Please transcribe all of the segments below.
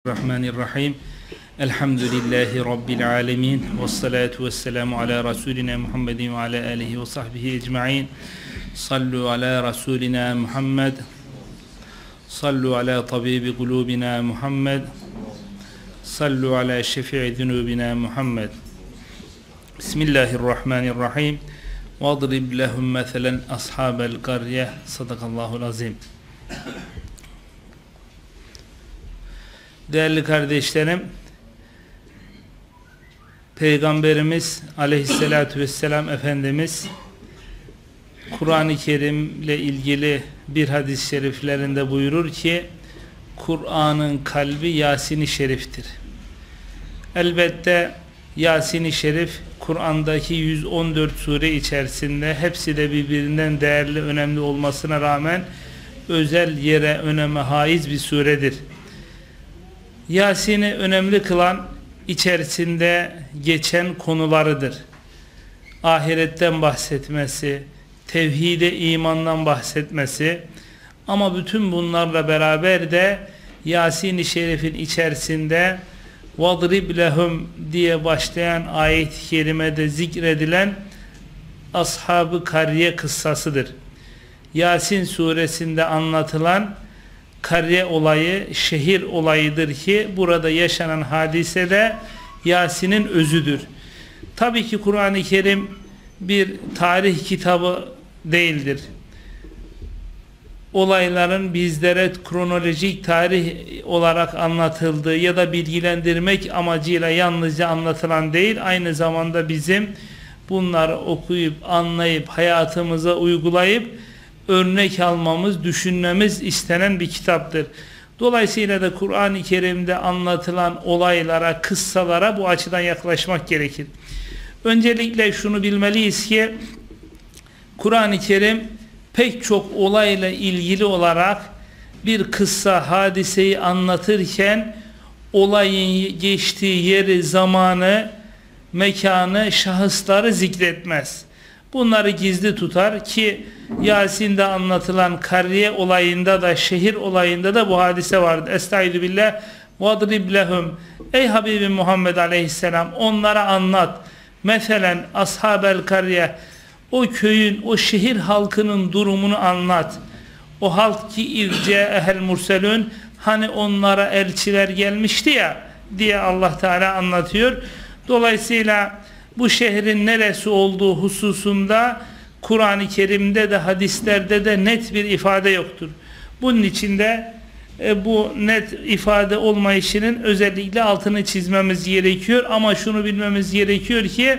الرحمن الرحيم. الحمد لله رب العالمين والصلاة والسلام على رسولنا محمد وعلى آله وصحبه أجمعين. صلوا على رسولنا محمد. صلوا على طبيب قلوبنا محمد. صلوا على شفيع ذنوبنا محمد. بسم الله الرحمن الرحيم. واضرب لهم مثلا أصحاب القرية. صدق الله العظيم. Değerli kardeşlerim, Peygamberimiz aleyhissalatü vesselam Efendimiz Kur'an-ı Kerim ile ilgili bir hadis-i şeriflerinde buyurur ki Kur'an'ın kalbi Yasin-i Şerif'tir. Elbette Yasin-i Şerif Kur'an'daki 114 sure içerisinde hepsi de birbirinden değerli, önemli olmasına rağmen özel yere, öneme haiz bir suredir. Yasin'i önemli kılan içerisinde geçen konularıdır. Ahiretten bahsetmesi, tevhide imandan bahsetmesi ama bütün bunlarla beraber de Yasin-i Şerif'in içerisinde وَضْرِبْ لَهُمْ diye başlayan ayet-i kerimede zikredilen Ashab-ı Kariye kıssasıdır. Yasin suresinde anlatılan kariye olayı şehir olayıdır ki burada yaşanan hadise de Yasin'in özüdür. Tabii ki Kur'an-ı Kerim bir tarih kitabı değildir. Olayların bizlere kronolojik tarih olarak anlatıldığı ya da bilgilendirmek amacıyla yalnızca anlatılan değil, aynı zamanda bizim bunları okuyup, anlayıp, hayatımıza uygulayıp örnek almamız, düşünmemiz istenen bir kitaptır. Dolayısıyla da Kur'an-ı Kerim'de anlatılan olaylara, kıssalara bu açıdan yaklaşmak gerekir. Öncelikle şunu bilmeliyiz ki Kur'an-ı Kerim pek çok olayla ilgili olarak bir kıssa, hadiseyi anlatırken olayın geçtiği yeri, zamanı, mekanı, şahısları zikretmez. Bunları gizli tutar ki Yasin'de anlatılan kariye olayında da şehir olayında da bu hadise vardı. Estaizu billah vadrib lehum Ey Habibim Muhammed aleyhisselam onlara anlat. Mesela ashabel kariye o köyün, o şehir halkının durumunu anlat. O halk ki irce ehel murselün hani onlara elçiler gelmişti ya diye Allah Teala anlatıyor. Dolayısıyla bu şehrin neresi olduğu hususunda Kur'an-ı Kerim'de de hadislerde de net bir ifade yoktur. Bunun içinde e, bu net ifade olmayışının özellikle altını çizmemiz gerekiyor ama şunu bilmemiz gerekiyor ki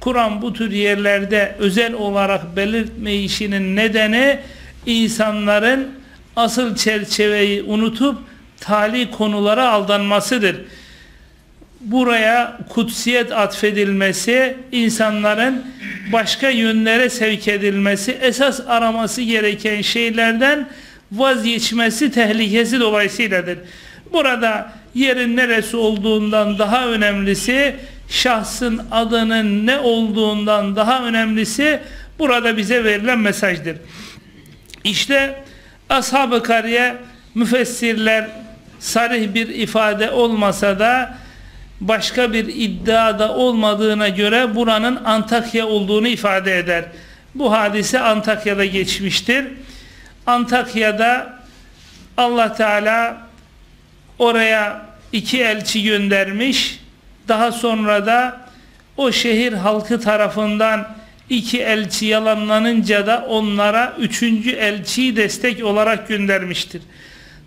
Kur'an bu tür yerlerde özel olarak belirtmeyişinin nedeni insanların asıl çerçeveyi unutup tali konulara aldanmasıdır buraya kutsiyet atfedilmesi, insanların başka yönlere sevk edilmesi, esas araması gereken şeylerden vazgeçmesi tehlikesi dolayısıyladır. Burada yerin neresi olduğundan daha önemlisi, şahsın adının ne olduğundan daha önemlisi burada bize verilen mesajdır. İşte Ashab-ı Kariye müfessirler sarih bir ifade olmasa da başka bir iddiada olmadığına göre buranın Antakya olduğunu ifade eder. Bu hadise Antakya'da geçmiştir. Antakya'da Allah Teala oraya iki elçi göndermiş. Daha sonra da o şehir halkı tarafından iki elçi yalanlanınca da onlara üçüncü elçiyi destek olarak göndermiştir.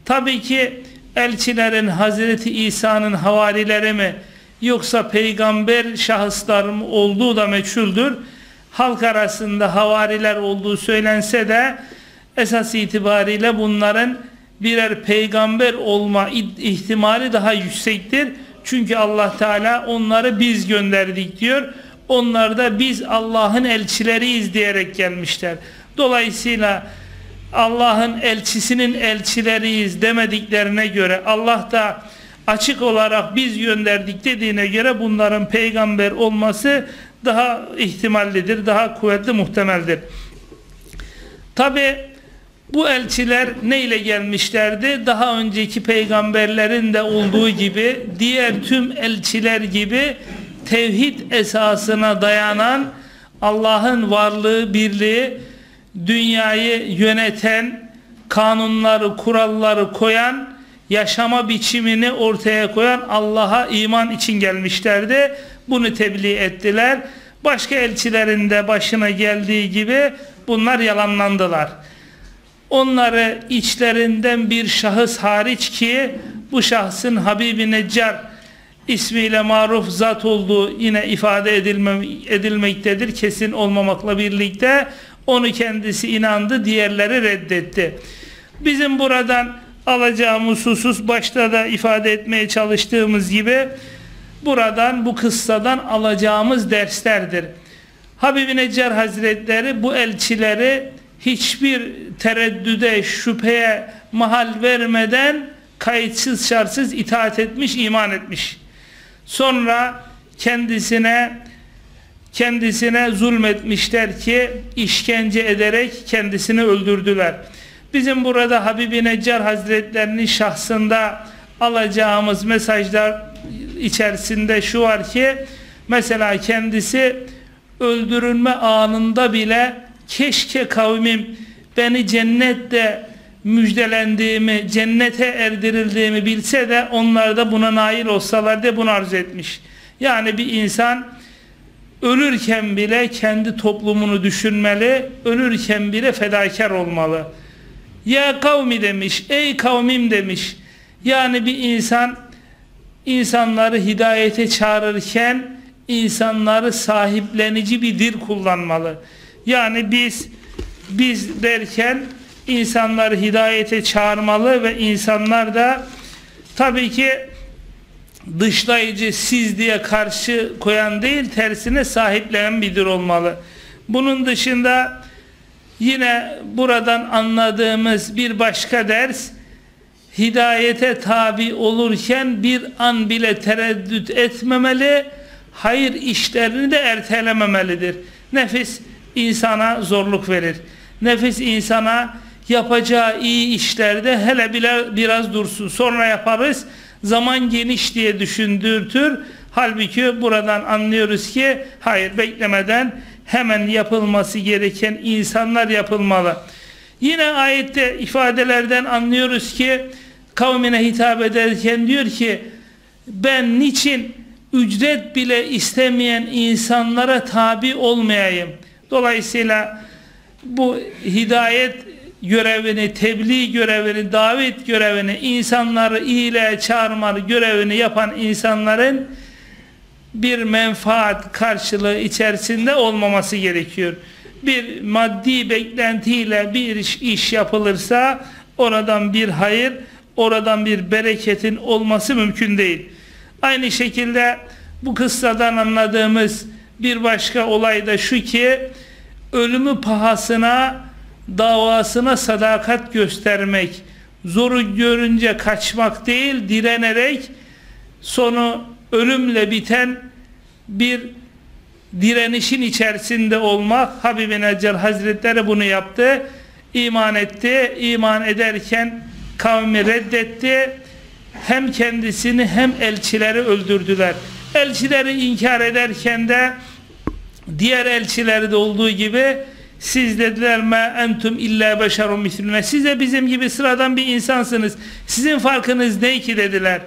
Tabii ki elçilerin Hazreti İsa'nın havarileri mi yoksa peygamber şahıslar mı olduğu da meçhuldür. Halk arasında havariler olduğu söylense de esas itibariyle bunların birer peygamber olma ihtimali daha yüksektir. Çünkü Allah Teala onları biz gönderdik diyor. Onlar da biz Allah'ın elçileriyiz diyerek gelmişler. Dolayısıyla Allah'ın elçisinin elçileriyiz demediklerine göre Allah da açık olarak biz gönderdik dediğine göre bunların peygamber olması daha ihtimallidir, daha kuvvetli muhtemeldir. Tabi Bu elçiler neyle gelmişlerdi? Daha önceki peygamberlerin de olduğu gibi diğer tüm elçiler gibi tevhid esasına dayanan Allah'ın varlığı, birliği, dünyayı yöneten, kanunları, kuralları koyan, yaşama biçimini ortaya koyan Allah'a iman için gelmişlerdi. Bunu tebliğ ettiler. Başka elçilerin de başına geldiği gibi bunlar yalanlandılar. Onları içlerinden bir şahıs hariç ki bu şahsın Habibi Neccar ismiyle maruf zat olduğu yine ifade edilme, edilmektedir. Kesin olmamakla birlikte onu kendisi inandı, diğerleri reddetti. Bizim buradan alacağımız husus başta da ifade etmeye çalıştığımız gibi buradan bu kıssadan alacağımız derslerdir. Habibi Neccar Hazretleri bu elçileri hiçbir tereddüde, şüpheye mahal vermeden kayıtsız şartsız itaat etmiş, iman etmiş. Sonra kendisine kendisine zulmetmişler ki işkence ederek kendisini öldürdüler. Bizim burada Habibi Neccar Hazretlerinin şahsında alacağımız mesajlar içerisinde şu var ki mesela kendisi öldürülme anında bile keşke kavmim beni cennette müjdelendiğimi, cennete erdirildiğimi bilse de onlar da buna nail olsalar diye bunu arzu etmiş. Yani bir insan ölürken bile kendi toplumunu düşünmeli, ölürken bile fedakar olmalı. Ya kavmi demiş, ey kavmim demiş. Yani bir insan insanları hidayete çağırırken insanları sahiplenici bir dil kullanmalı. Yani biz biz derken insanları hidayete çağırmalı ve insanlar da tabii ki dışlayıcı siz diye karşı koyan değil tersine sahiplenen bir dil olmalı. Bunun dışında yine buradan anladığımız bir başka ders hidayete tabi olurken bir an bile tereddüt etmemeli hayır işlerini de ertelememelidir. Nefis insana zorluk verir. Nefis insana yapacağı iyi işlerde hele bile biraz dursun. Sonra yaparız. Zaman geniş diye düşündürtür. Halbuki buradan anlıyoruz ki hayır beklemeden hemen yapılması gereken insanlar yapılmalı. Yine ayette ifadelerden anlıyoruz ki kavmine hitap ederken diyor ki ben niçin ücret bile istemeyen insanlara tabi olmayayım. Dolayısıyla bu hidayet görevini, tebliğ görevini, davet görevini, insanları iyiliğe çağırma görevini yapan insanların bir menfaat karşılığı içerisinde olmaması gerekiyor. Bir maddi beklentiyle bir iş, iş yapılırsa oradan bir hayır, oradan bir bereketin olması mümkün değil. Aynı şekilde bu kıssadan anladığımız bir başka olay da şu ki ölümü pahasına davasına sadakat göstermek zoru görünce kaçmak değil direnerek sonu ölümle biten bir direnişin içerisinde olmak Habibi Neccar Hazretleri bunu yaptı iman etti iman ederken kavmi reddetti hem kendisini hem elçileri öldürdüler. Elçileri inkar ederken de diğer elçileri de olduğu gibi siz dediler me entum illa beşerun mislüne siz de bizim gibi sıradan bir insansınız. Sizin farkınız ne ki dediler?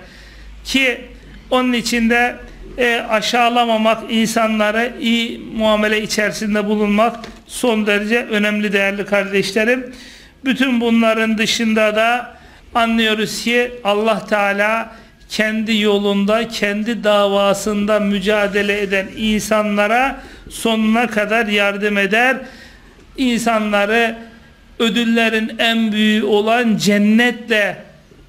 Ki onun içinde e, aşağılamamak insanlara iyi muamele içerisinde bulunmak son derece önemli değerli kardeşlerim bütün bunların dışında da anlıyoruz ki Allah Teala kendi yolunda, kendi davasında mücadele eden insanlara sonuna kadar yardım eder. İnsanları ödüllerin en büyüğü olan cennetle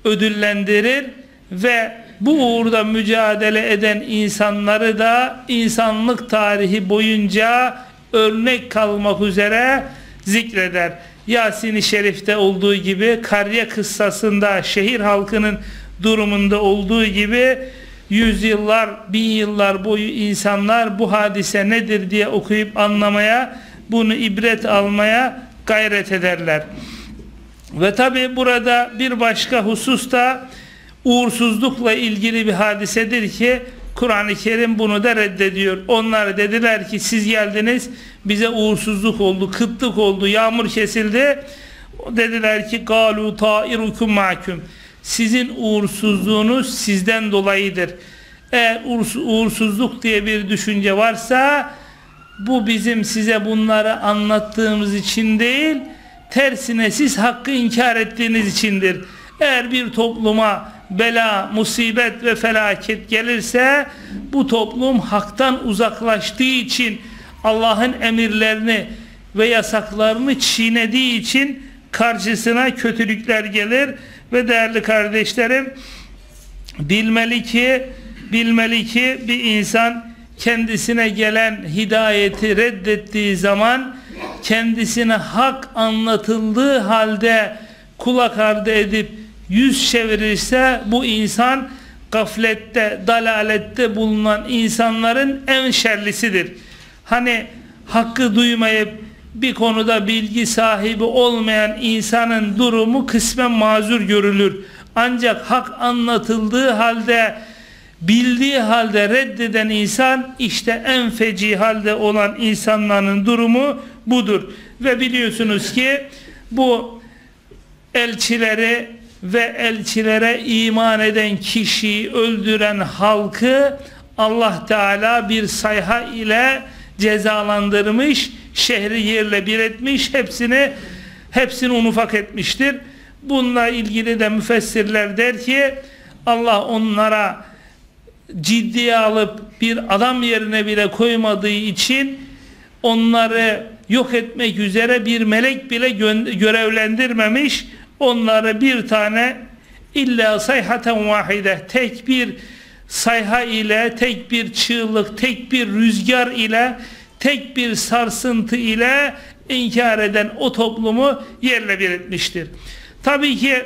ödüllendirir ve bu uğurda mücadele eden insanları da insanlık tarihi boyunca örnek kalmak üzere zikreder. Yasin-i Şerif'te olduğu gibi Karya kıssasında şehir halkının durumunda olduğu gibi yüzyıllar, bin yıllar boyu insanlar bu hadise nedir diye okuyup anlamaya, bunu ibret almaya gayret ederler. Ve tabi burada bir başka husus da uğursuzlukla ilgili bir hadisedir ki Kur'an-ı Kerim bunu da reddediyor. Onlar dediler ki siz geldiniz bize uğursuzluk oldu, kıtlık oldu, yağmur kesildi. Dediler ki galu ta'irukum mahkum. Sizin uğursuzluğunuz sizden dolayıdır. Eğer uğursuzluk diye bir düşünce varsa bu bizim size bunları anlattığımız için değil, tersine siz hakkı inkar ettiğiniz içindir. Eğer bir topluma bela, musibet ve felaket gelirse bu toplum haktan uzaklaştığı için Allah'ın emirlerini ve yasaklarını çiğnediği için karşısına kötülükler gelir. Ve değerli kardeşlerim bilmeli ki bilmeli ki bir insan kendisine gelen hidayeti reddettiği zaman kendisine hak anlatıldığı halde kulak ardı edip yüz çevirirse bu insan gaflette, dalalette bulunan insanların en şerlisidir. Hani hakkı duymayıp bir konuda bilgi sahibi olmayan insanın durumu kısmen mazur görülür. Ancak hak anlatıldığı halde bildiği halde reddeden insan işte en feci halde olan insanların durumu budur. Ve biliyorsunuz ki bu elçileri ve elçilere iman eden kişiyi öldüren halkı Allah Teala bir sayha ile cezalandırmış, şehri yerle bir etmiş, hepsini hepsini unufak etmiştir. Bununla ilgili de müfessirler der ki Allah onlara ciddiye alıp bir adam yerine bile koymadığı için onları yok etmek üzere bir melek bile görevlendirmemiş onları bir tane illa sayhaten vahide tek bir sayha ile tek bir çığlık tek bir rüzgar ile tek bir sarsıntı ile inkar eden o toplumu yerle bir etmiştir. Tabii ki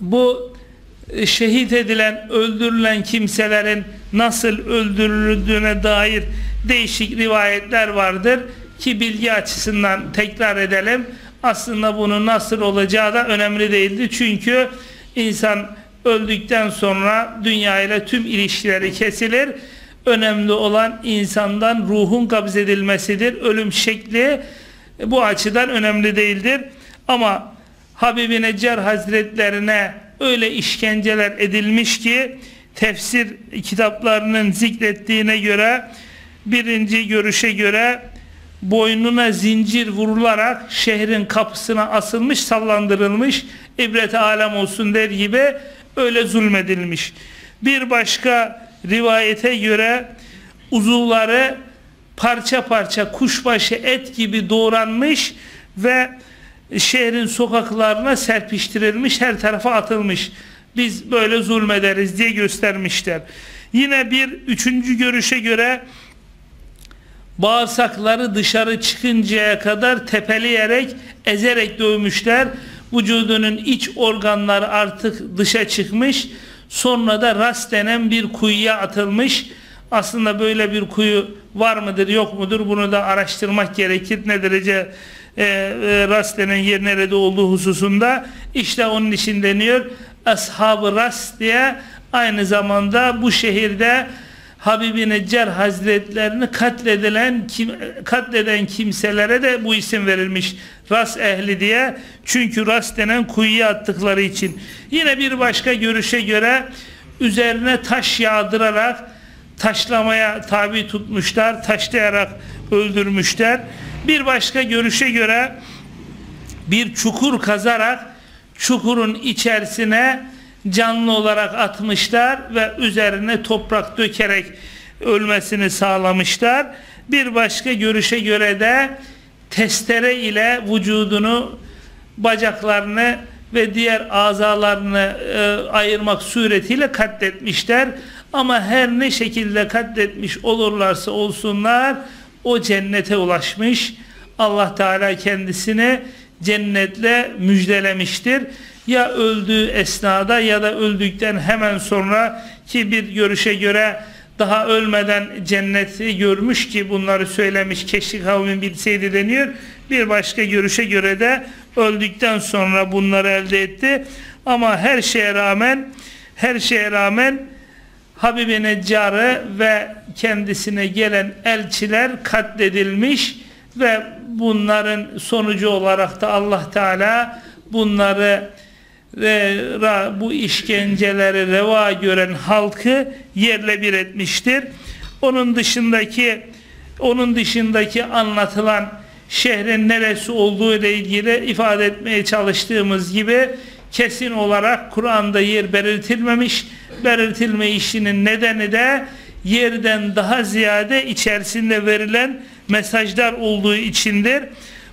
bu e, şehit edilen, öldürülen kimselerin nasıl öldürüldüğüne dair değişik rivayetler vardır ki bilgi açısından tekrar edelim. Aslında bunun nasıl olacağı da önemli değildi. Çünkü insan öldükten sonra dünya ile tüm ilişkileri kesilir. Önemli olan insandan ruhun kabz edilmesidir. Ölüm şekli bu açıdan önemli değildir. Ama Habibi Necar Hazretlerine öyle işkenceler edilmiş ki tefsir kitaplarının zikrettiğine göre birinci görüşe göre boynuna zincir vurularak şehrin kapısına asılmış sallandırılmış ibret alem olsun der gibi öyle zulmedilmiş. Bir başka rivayete göre uzuvları parça parça kuşbaşı et gibi doğranmış ve şehrin sokaklarına serpiştirilmiş her tarafa atılmış. Biz böyle zulmederiz diye göstermişler. Yine bir üçüncü görüşe göre bağırsakları dışarı çıkıncaya kadar tepeleyerek, ezerek dövmüşler. Vücudunun iç organları artık dışa çıkmış. Sonra da rast denen bir kuyuya atılmış. Aslında böyle bir kuyu var mıdır yok mudur bunu da araştırmak gerekir. Ne derece e, e, rast denen yer nerede olduğu hususunda. işte onun için deniyor. Ashab-ı Rast diye aynı zamanda bu şehirde Habibi Neccar Hazretlerini katledilen kim, katleden kimselere de bu isim verilmiş. Ras ehli diye. Çünkü ras denen kuyuya attıkları için. Yine bir başka görüşe göre üzerine taş yağdırarak taşlamaya tabi tutmuşlar. Taşlayarak öldürmüşler. Bir başka görüşe göre bir çukur kazarak çukurun içerisine canlı olarak atmışlar ve üzerine toprak dökerek ölmesini sağlamışlar. Bir başka görüşe göre de testere ile vücudunu, bacaklarını ve diğer azalarını e, ayırmak suretiyle katletmişler. Ama her ne şekilde katletmiş olurlarsa olsunlar o cennete ulaşmış. Allah Teala kendisini cennetle müjdelemiştir ya öldüğü esnada ya da öldükten hemen sonra ki bir görüşe göre daha ölmeden cenneti görmüş ki bunları söylemiş keşke kavmin bilseydi deniyor. Bir başka görüşe göre de öldükten sonra bunları elde etti. Ama her şeye rağmen her şeye rağmen Habibi Neccar'ı ve kendisine gelen elçiler katledilmiş ve bunların sonucu olarak da Allah Teala bunları bu işkenceleri reva gören halkı yerle bir etmiştir. Onun dışındaki onun dışındaki anlatılan şehrin neresi olduğu ile ilgili ifade etmeye çalıştığımız gibi kesin olarak Kur'an'da yer belirtilmemiş. Belirtilme işinin nedeni de yerden daha ziyade içerisinde verilen mesajlar olduğu içindir.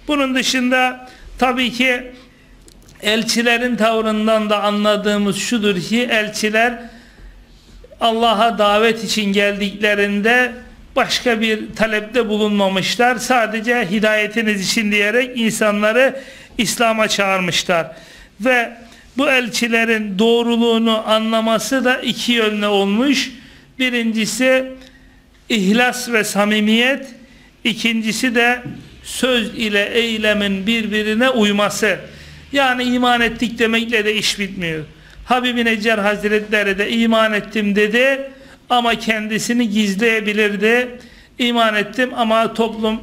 Bunun dışında tabii ki elçilerin tavrından da anladığımız şudur ki elçiler Allah'a davet için geldiklerinde başka bir talepte bulunmamışlar. Sadece hidayetiniz için diyerek insanları İslam'a çağırmışlar. Ve bu elçilerin doğruluğunu anlaması da iki yönlü olmuş. Birincisi ihlas ve samimiyet. ikincisi de söz ile eylemin birbirine uyması. Yani iman ettik demekle de iş bitmiyor. Habibi Necar Hazretleri de iman ettim dedi ama kendisini gizleyebilirdi. İman ettim ama toplum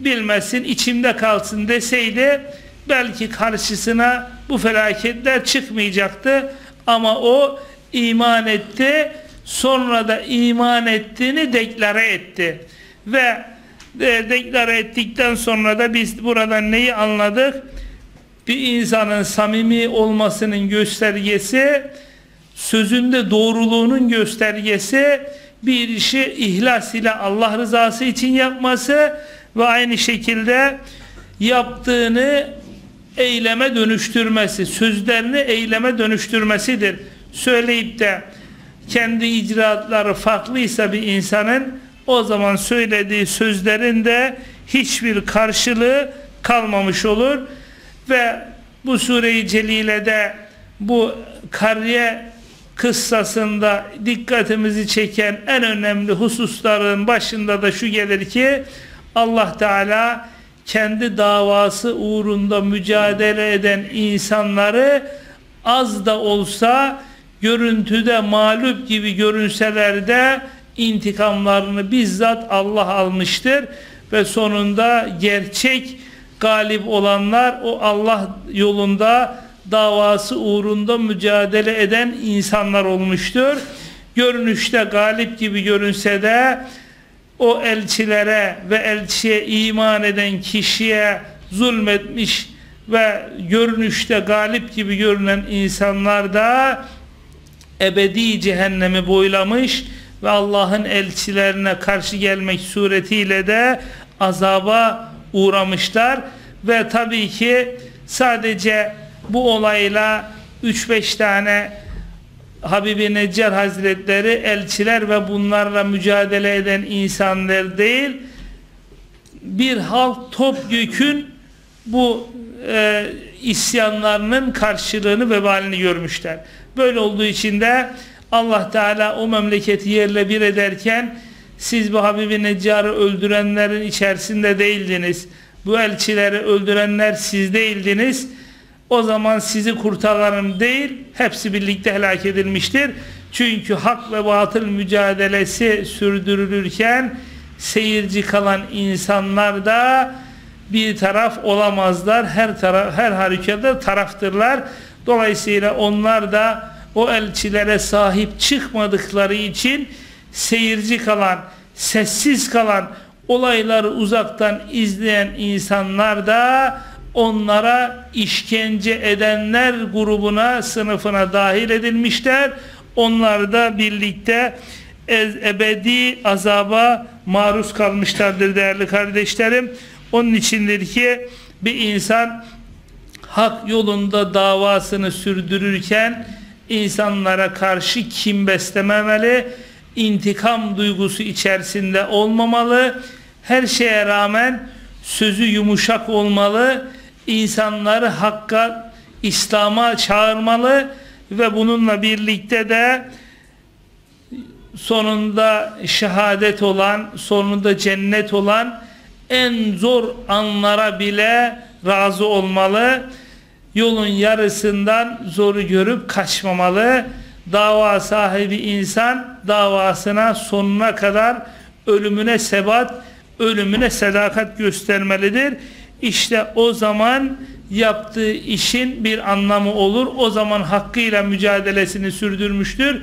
bilmesin, içimde kalsın deseydi belki karşısına bu felaketler çıkmayacaktı. Ama o iman etti, sonra da iman ettiğini deklare etti. Ve de, deklare ettikten sonra da biz buradan neyi anladık? Bir insanın samimi olmasının göstergesi, sözünde doğruluğunun göstergesi, bir işi ihlas ile Allah rızası için yapması ve aynı şekilde yaptığını eyleme dönüştürmesi, sözlerini eyleme dönüştürmesidir. Söyleyip de kendi icraatları farklıysa bir insanın o zaman söylediği sözlerin de hiçbir karşılığı kalmamış olur ve bu sure-i celilede bu kariye kıssasında dikkatimizi çeken en önemli hususların başında da şu gelir ki Allah Teala kendi davası uğrunda mücadele eden insanları az da olsa görüntüde mağlup gibi görünseler de intikamlarını bizzat Allah almıştır. Ve sonunda gerçek galip olanlar o Allah yolunda davası uğrunda mücadele eden insanlar olmuştur. Görünüşte galip gibi görünse de o elçilere ve elçiye iman eden kişiye zulmetmiş ve görünüşte galip gibi görünen insanlar da ebedi cehennemi boylamış ve Allah'ın elçilerine karşı gelmek suretiyle de azaba uğramışlar ve tabii ki sadece bu olayla 3-5 tane Habibi Neccar Hazretleri elçiler ve bunlarla mücadele eden insanlar değil bir halk topyekün bu e, isyanlarının karşılığını vebalini görmüşler. Böyle olduğu için de Allah Teala o memleketi yerle bir ederken siz bu Habibi Neccar'ı öldürenlerin içerisinde değildiniz. Bu elçileri öldürenler siz değildiniz o zaman sizi kurtararım değil hepsi birlikte helak edilmiştir. Çünkü hak ve batıl mücadelesi sürdürülürken seyirci kalan insanlar da bir taraf olamazlar. Her taraf her halükarda taraftırlar. Dolayısıyla onlar da o elçilere sahip çıkmadıkları için seyirci kalan, sessiz kalan, olayları uzaktan izleyen insanlar da onlara işkence edenler grubuna sınıfına dahil edilmişler. Onlar da birlikte ebedi azaba maruz kalmışlardır değerli kardeşlerim. Onun içindir ki bir insan hak yolunda davasını sürdürürken insanlara karşı kim beslememeli, intikam duygusu içerisinde olmamalı, her şeye rağmen sözü yumuşak olmalı, insanları hakka, İslam'a çağırmalı ve bununla birlikte de sonunda şehadet olan, sonunda cennet olan en zor anlara bile razı olmalı. Yolun yarısından zoru görüp kaçmamalı. Dava sahibi insan davasına sonuna kadar ölümüne sebat, ölümüne sadakat göstermelidir. İşte o zaman yaptığı işin bir anlamı olur. O zaman hakkıyla mücadelesini sürdürmüştür.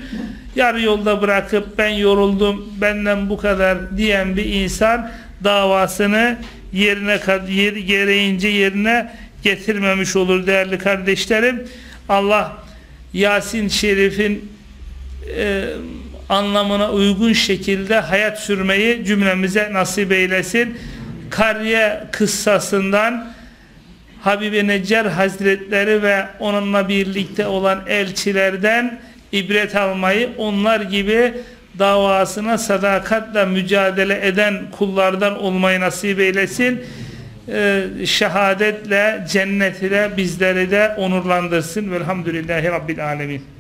Yarı yolda bırakıp ben yoruldum, benden bu kadar diyen bir insan davasını yerine yer, gereğince yerine getirmemiş olur değerli kardeşlerim. Allah Yasin Şerif'in e, anlamına uygun şekilde hayat sürmeyi cümlemize nasip eylesin. Kariye kıssasından Habibi Neccar Hazretleri ve onunla birlikte olan elçilerden ibret almayı onlar gibi davasına sadakatle mücadele eden kullardan olmayı nasip eylesin. Ee, şehadetle, cennet ile bizleri de onurlandırsın. Velhamdülillahi Rabbil Alemin.